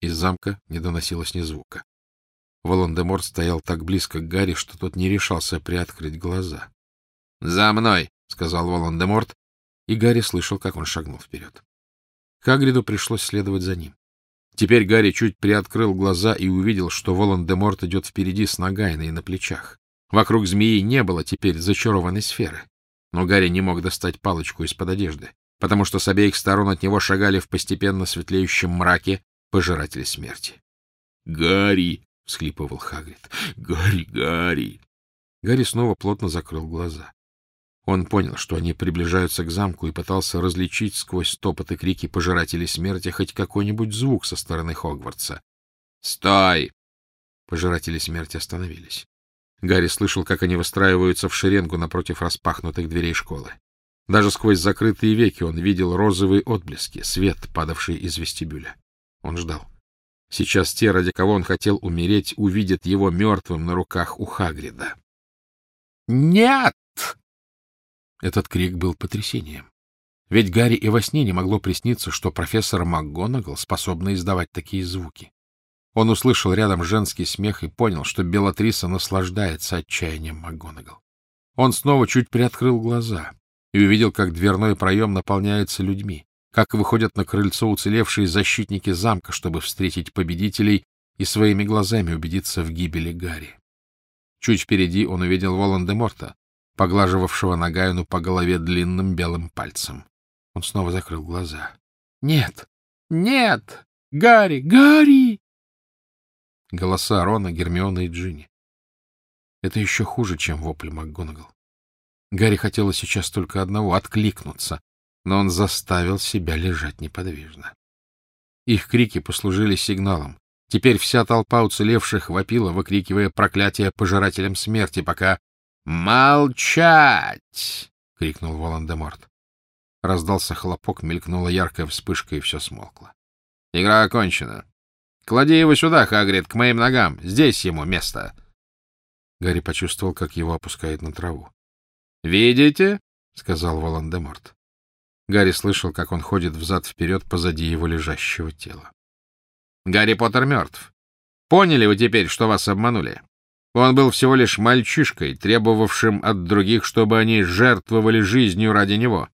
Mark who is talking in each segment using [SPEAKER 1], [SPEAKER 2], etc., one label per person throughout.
[SPEAKER 1] Из замка не доносилось ни звука. Волан-де-Морт стоял так близко к Гарри, что тот не решался приоткрыть глаза. — За мной! — сказал Волан-де-Морт, и Гарри слышал, как он шагнул вперед. Хагриду пришлось следовать за ним. Теперь Гарри чуть приоткрыл глаза и увидел, что Волан-де-Морт идет впереди с Нагайной на плечах. Вокруг змеи не было теперь зачарованной сферы. Но Гарри не мог достать палочку из-под одежды, потому что с обеих сторон от него шагали в постепенно светлеющем мраке пожиратели смерти. «Гарри!» — всхлипывал Хагрид. «Гарри, Гарри!» Гарри снова плотно закрыл глаза. Он понял, что они приближаются к замку, и пытался различить сквозь стопот и крики пожирателей смерти хоть какой-нибудь звук со стороны Хогвартса. «Стой!» Пожиратели смерти остановились. Гарри слышал, как они выстраиваются в шеренгу напротив распахнутых дверей школы. Даже сквозь закрытые веки он видел розовые отблески, свет, падавший из вестибюля. Он ждал. Сейчас те, ради кого он хотел умереть, увидят его мертвым на руках у Хагрида. «Нет!» Этот крик был потрясением. Ведь Гарри и во сне не могло присниться, что профессор МакГонагал способна издавать такие звуки. Он услышал рядом женский смех и понял, что Белатриса наслаждается отчаянием МакГонагал. Он снова чуть приоткрыл глаза и увидел, как дверной проем наполняется людьми, как выходят на крыльцо уцелевшие защитники замка, чтобы встретить победителей и своими глазами убедиться в гибели Гарри. Чуть впереди он увидел Волан-де-Морта, поглаживавшего Нагайну по голове длинным белым пальцем. Он снова закрыл глаза. — Нет! Нет! Гарри! Гарри! Голоса Рона, Гермиона и Джинни. Это еще хуже, чем вопль МакГонагал. Гарри хотелось сейчас только одного — откликнуться, но он заставил себя лежать неподвижно. Их крики послужили сигналом. Теперь вся толпа уцелевших вопила, выкрикивая проклятие пожирателям смерти, пока «Молчать!» — крикнул Волан-де-Морт. Раздался хлопок, мелькнула яркая вспышка, и все смолкло. «Игра окончена. Клади его сюда, Хагрид, к моим ногам. Здесь ему место». Гарри почувствовал, как его опускает на траву. «Видите?» — сказал Волан-де-Морт. Гарри слышал, как он ходит взад-вперед позади его лежащего тела. «Гарри Поттер мертв. Поняли вы теперь, что вас обманули? Он был всего лишь мальчишкой, требовавшим от других, чтобы они жертвовали жизнью ради него.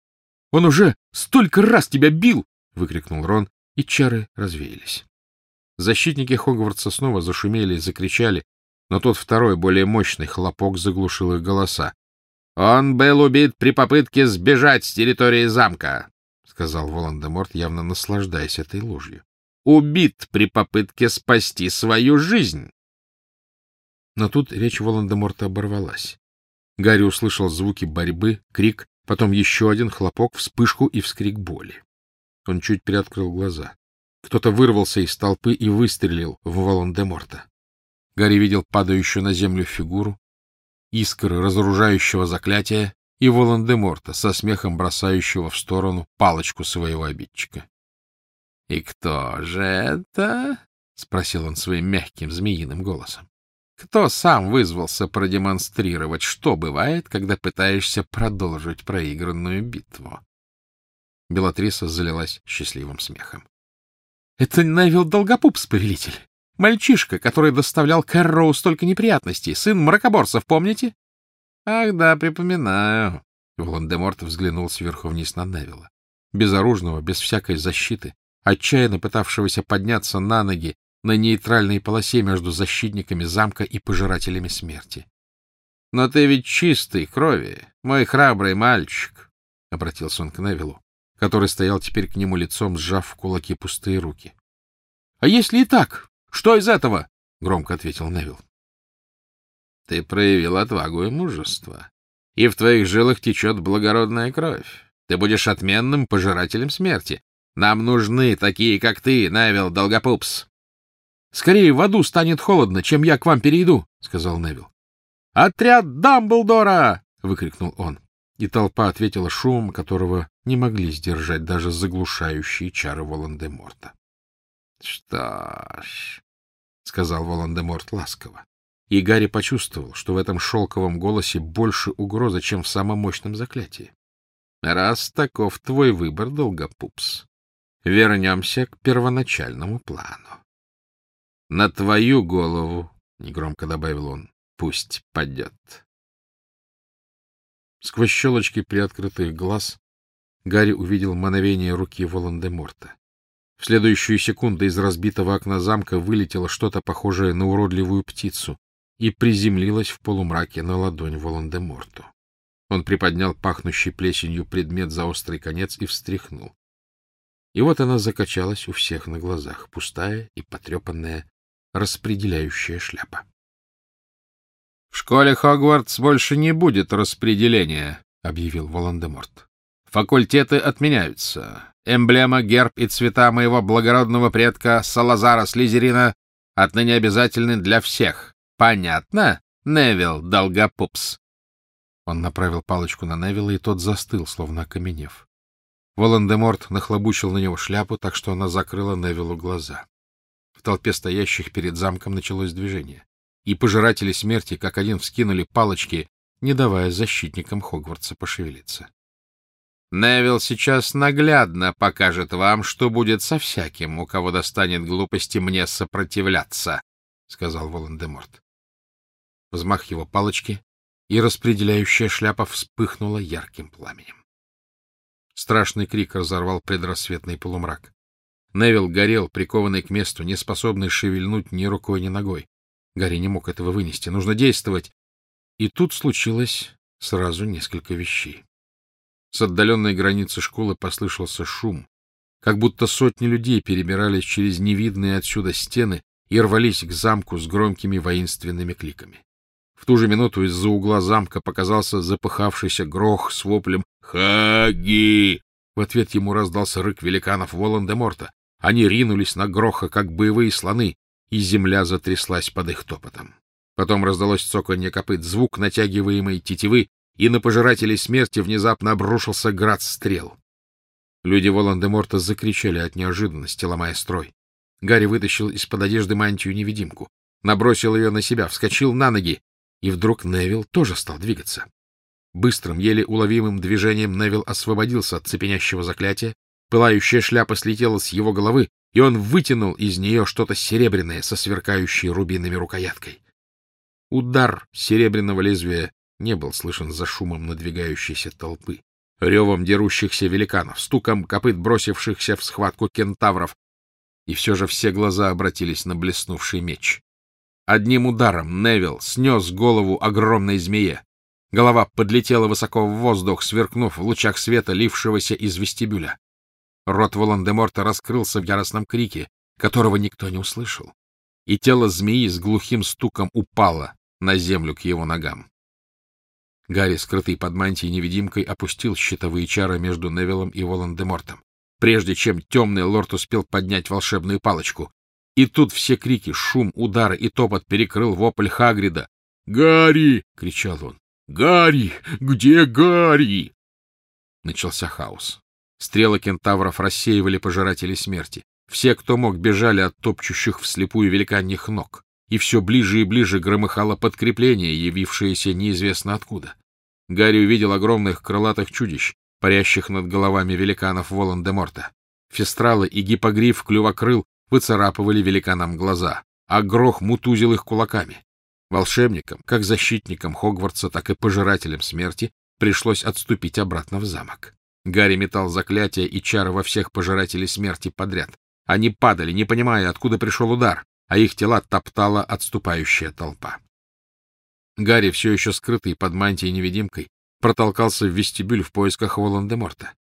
[SPEAKER 1] — Он уже столько раз тебя бил! — выкрикнул Рон, и чары развеялись. Защитники Хогвартса снова зашумели и закричали, но тот второй, более мощный хлопок заглушил их голоса. — Он был убит при попытке сбежать с территории замка, — сказал Волан-де-Морт, явно наслаждаясь этой ложью. — Убит при попытке спасти свою жизнь. Но тут речь Волан-де-Морта оборвалась. Гарри услышал звуки борьбы, крик, потом еще один хлопок, вспышку и вскрик боли. Он чуть приоткрыл глаза. Кто-то вырвался из толпы и выстрелил в Волан-де-Морта. Гарри видел падающую на землю фигуру, искры разоружающего заклятия и Волан-де-Морта со смехом бросающего в сторону палочку своего обидчика. — И кто же это? — спросил он своим мягким змеиным голосом. Кто сам вызвался продемонстрировать, что бывает, когда пытаешься продолжить проигранную битву? Белатриса залилась счастливым смехом. — Это Невил Долгопупс, повелитель. Мальчишка, который доставлял Кэрроу столько неприятностей. Сын мракоборцев, помните? — Ах да, припоминаю. Волан-де-Морт взглянул сверху вниз на Невилла. Безоружного, без всякой защиты, отчаянно пытавшегося подняться на ноги на нейтральной полосе между защитниками замка и пожирателями смерти. — Но ты ведь чистый крови, мой храбрый мальчик, — обратился он к Невилу, который стоял теперь к нему лицом, сжав в кулаки пустые руки. — А если и так, что из этого? — громко ответил Невил. — Ты проявил отвагу и мужество, и в твоих жилах течет благородная кровь. Ты будешь отменным пожирателем смерти. Нам нужны такие, как ты, Невил Долгопупс. Скорее в аду станет холодно, чем я к вам перейду, — сказал Невил. — Отряд Дамблдора! — выкрикнул он. И толпа ответила шумом, которого не могли сдержать даже заглушающие чары Волан-де-Морта. — Что ж, — сказал Волан-де-Морт ласково. И Гарри почувствовал, что в этом шелковом голосе больше угрозы, чем в самом мощном заклятии. — Раз таков твой выбор, Долгопупс, вернемся к первоначальному плану. На твою голову, — негромко добавил он, — пусть падет. Сквозь щелочки приоткрытых глаз Гарри увидел мановение руки Волан-де-Морта. В следующую секунду из разбитого окна замка вылетело что-то похожее на уродливую птицу и приземлилось в полумраке на ладонь Волан-де-Морту. Он приподнял пахнущий плесенью предмет за острый конец и встряхнул. И вот она закачалась у всех на глазах, пустая и потрепанная, распределяющая шляпа. — В школе Хогвартс больше не будет распределения, — объявил Волан-де-Морт. — Факультеты отменяются. Эмблема, герб и цвета моего благородного предка Салазара Слизерина отныне обязательны для всех. Понятно, Невил Долгопупс? Он направил палочку на Невилла, и тот застыл, словно окаменев. Волан-де-Морт нахлобучил на него шляпу, так что она закрыла Невиллу глаза. В толпе стоящих перед замком началось движение, и пожиратели смерти как один вскинули палочки, не давая защитникам Хогвартса пошевелиться. Невил сейчас наглядно покажет вам, что будет со всяким, у кого достанет глупости мне сопротивляться, — сказал Волан-де-Морт. Взмах его палочки, и распределяющая шляпа вспыхнула ярким пламенем. Страшный крик разорвал предрассветный полумрак. Невил горел, прикованный к месту, не способный шевельнуть ни рукой, ни ногой. Гарри не мог этого вынести. Нужно действовать. И тут случилось сразу несколько вещей. С отдаленной границы школы послышался шум, как будто сотни людей перебирались через невидные отсюда стены и рвались к замку с громкими воинственными кликами. В ту же минуту из-за угла замка показался запыхавшийся грох с воплем «Хаги!». В ответ ему раздался рык великанов Волан-де-Морта. Они ринулись на гроха, как боевые слоны, и земля затряслась под их топотом. Потом раздалось цоканье копыт, звук натягиваемой тетивы, и на пожирателей смерти внезапно обрушился град стрел. Люди Волан-де-Морта закричали от неожиданности, ломая строй. Гарри вытащил из-под одежды мантию-невидимку, набросил ее на себя, вскочил на ноги, и вдруг Невил тоже стал двигаться. Быстрым, еле уловимым движением Невил освободился от цепенящего заклятия, пылающая шляпа слетела с его головы, и он вытянул из нее что-то серебряное со сверкающей рубинами рукояткой. Удар серебряного лезвия не был слышен за шумом надвигающейся толпы, ревом дерущихся великанов, стуком копыт бросившихся в схватку кентавров, и все же все глаза обратились на блеснувший меч. Одним ударом Невил снес голову огромной змее. Голова подлетела высоко в воздух, сверкнув в лучах света, лившегося из вестибюля. Рот Волан-де-Морта раскрылся в яростном крике, которого никто не услышал, и тело змеи с глухим стуком упало на землю к его ногам. Гарри, скрытый под мантией-невидимкой, опустил щитовые чары между Невиллом и Волан-де-Мортом, прежде чем темный лорд успел поднять волшебную палочку. И тут все крики, шум, удары и топот перекрыл вопль Хагрида. «Гарри!» — кричал он. «Гарри! Где Гарри?» Начался хаос. Стрелы кентавров рассеивали пожиратели смерти. Все, кто мог, бежали от топчущих вслепую великаньих ног и все ближе и ближе громыхало подкрепление, явившееся неизвестно откуда. Гарри увидел огромных крылатых чудищ, парящих над головами великанов Волан-де-Морта. Фестралы и гипогриф клювокрыл выцарапывали великанам глаза, а грох мутузил их кулаками. Волшебникам, как защитникам Хогвартса, так и пожирателям смерти, пришлось отступить обратно в замок. Гарри метал заклятия и чары во всех пожирателей смерти подряд. Они падали, не понимая, откуда пришел удар а их тела топтала отступающая толпа. Гарри, все еще скрытый под мантией-невидимкой, протолкался в вестибюль в поисках Волан-де-Морта.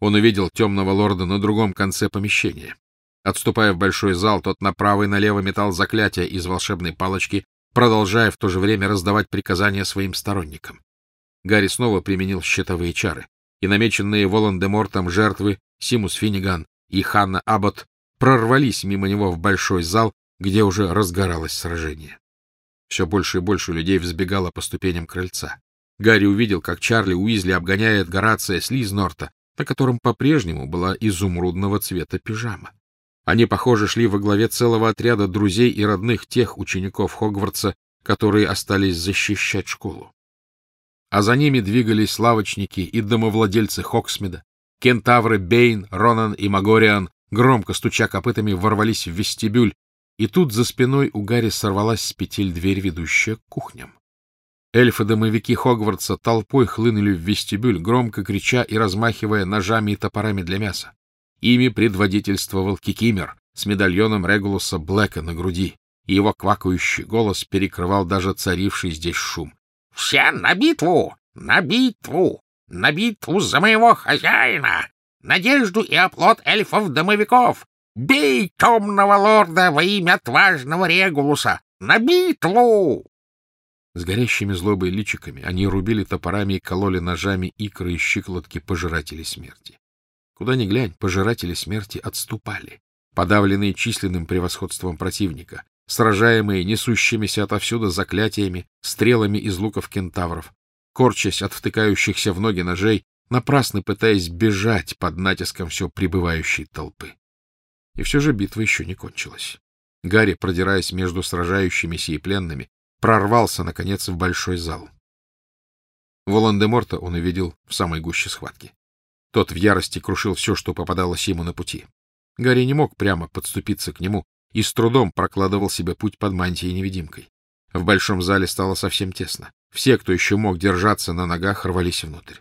[SPEAKER 1] Он увидел темного лорда на другом конце помещения. Отступая в большой зал, тот направо и налево метал заклятия из волшебной палочки, продолжая в то же время раздавать приказания своим сторонникам. Гарри снова применил щитовые чары, и намеченные Волан-де-Мортом жертвы Симус Финниган и Ханна Аббот прорвались мимо него в большой зал, где уже разгоралось сражение. Все больше и больше людей взбегало по ступеням крыльца. Гарри увидел, как Чарли Уизли обгоняет Горация Слизнорта, на котором по-прежнему была изумрудного цвета пижама. Они, похоже, шли во главе целого отряда друзей и родных тех учеников Хогвартса, которые остались защищать школу. А за ними двигались лавочники и домовладельцы Хоксмида, кентавры Бейн, Ронан и Магориан, громко стуча копытами, ворвались в вестибюль, и тут за спиной у Гарри сорвалась с петель дверь, ведущая к кухням. Эльфы-домовики Хогвартса толпой хлынули в вестибюль, громко крича и размахивая ножами и топорами для мяса. Ими предводительствовал Кикимер с медальоном Регулуса Блэка на груди, и его квакающий голос перекрывал даже царивший здесь шум. — Все на битву! На битву! На битву за моего хозяина! Надежду и оплот эльфов-домовиков! Бей темного лорда во имя отважного Регулуса! На битву! С горящими злобой личиками они рубили топорами и кололи ножами икры и щиколотки пожирателей смерти. Куда ни глянь, пожиратели смерти отступали, подавленные численным превосходством противника, сражаемые несущимися отовсюду заклятиями, стрелами из луков кентавров, корчась от втыкающихся в ноги ножей, напрасно пытаясь бежать под натиском все прибывающей толпы. И все же битва еще не кончилась. Гарри, продираясь между сражающимися и пленными, прорвался, наконец, в большой зал. Волан-де-Морта он увидел в самой гуще схватки. Тот в ярости крушил все, что попадалось ему на пути. Гарри не мог прямо подступиться к нему и с трудом прокладывал себе путь под мантией-невидимкой. В большом зале стало совсем тесно. Все, кто еще мог держаться на ногах, рвались внутрь.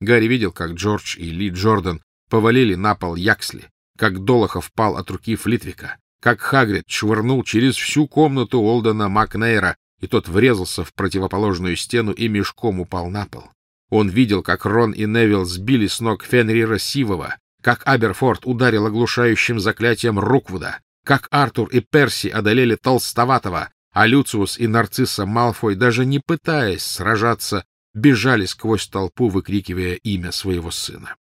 [SPEAKER 1] Гарри видел, как Джордж и Ли Джордан повалили на пол Яксли, как Долохов пал от руки Флитвика, как Хагрид швырнул через всю комнату Олдена Макнейра, и тот врезался в противоположную стену и мешком упал на пол. Он видел, как Рон и Невилл сбили с ног Фенрира Сивова, как Аберфорд ударил оглушающим заклятием Руквуда, как Артур и Перси одолели Толстоватого, а Люциус и Нарцисса Малфой, даже не пытаясь сражаться, бежали сквозь толпу, выкрикивая имя своего сына.